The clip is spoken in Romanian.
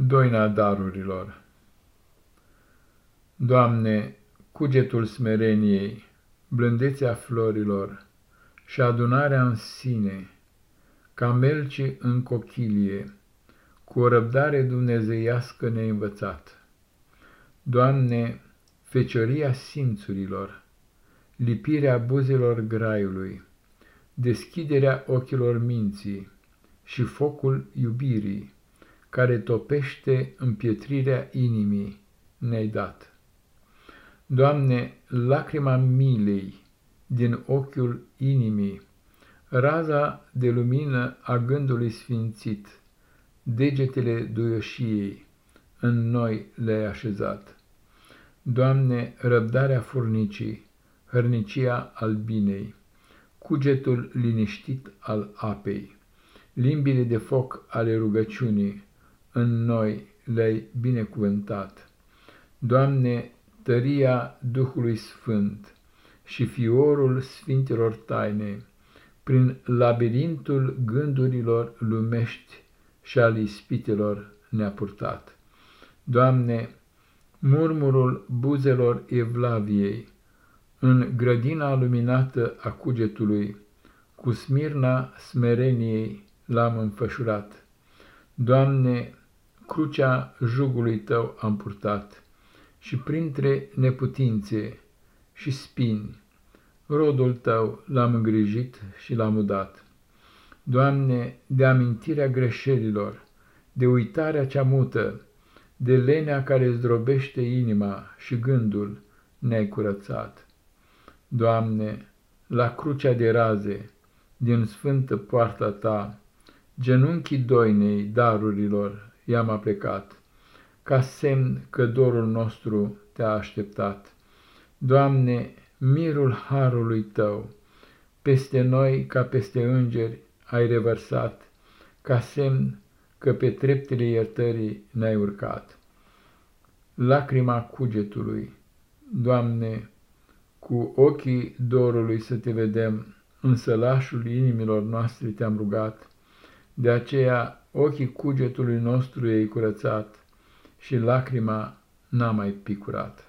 Doina darurilor Doamne, cugetul smereniei, blândețea florilor și adunarea în sine, ca melci în cochilie, cu o răbdare dumnezeiască neînvățat. Doamne, fecioria simțurilor, lipirea buzelor graiului, deschiderea ochilor minții și focul iubirii, care topește împietrirea inimii, ne-ai dat. Doamne, lacrima milei din ochiul inimii, raza de lumină a gândului sfințit, degetele duioșiei, în noi le-ai așezat. Doamne, răbdarea furnicii, hărnicia albinei, cugetul liniștit al apei, limbile de foc ale rugăciunii, în noi le-ai binecuvântat. Doamne, tăria Duhului Sfânt și fiorul Sfintelor Taine, prin labirintul gândurilor lumești și al ispitelor ne-a purtat. Doamne, murmurul buzelor Evlaviei, în grădina luminată a cugetului, cu smirna smereniei l-am înfășurat. Doamne, crucea jugului tău am purtat și printre neputințe și spini, rodul tău l-am îngrijit și l-am udat. Doamne, de amintirea greșelilor, de uitarea cea mută, de lenea care zdrobește inima și gândul, ne-ai curățat. Doamne, la crucea de raze, din sfântă poarta ta, genunchii doinei darurilor i-am aplecat, ca semn că dorul nostru te-a așteptat. Doamne, mirul harului Tău, peste noi ca peste îngeri ai revărsat, ca semn că pe treptele iertării ne-ai urcat. Lacrima cugetului, Doamne, cu ochii dorului să te vedem, în sălașul inimilor noastre te-am rugat, de aceea ochii cugetului nostru ei curățat și lacrima n-a mai picurat.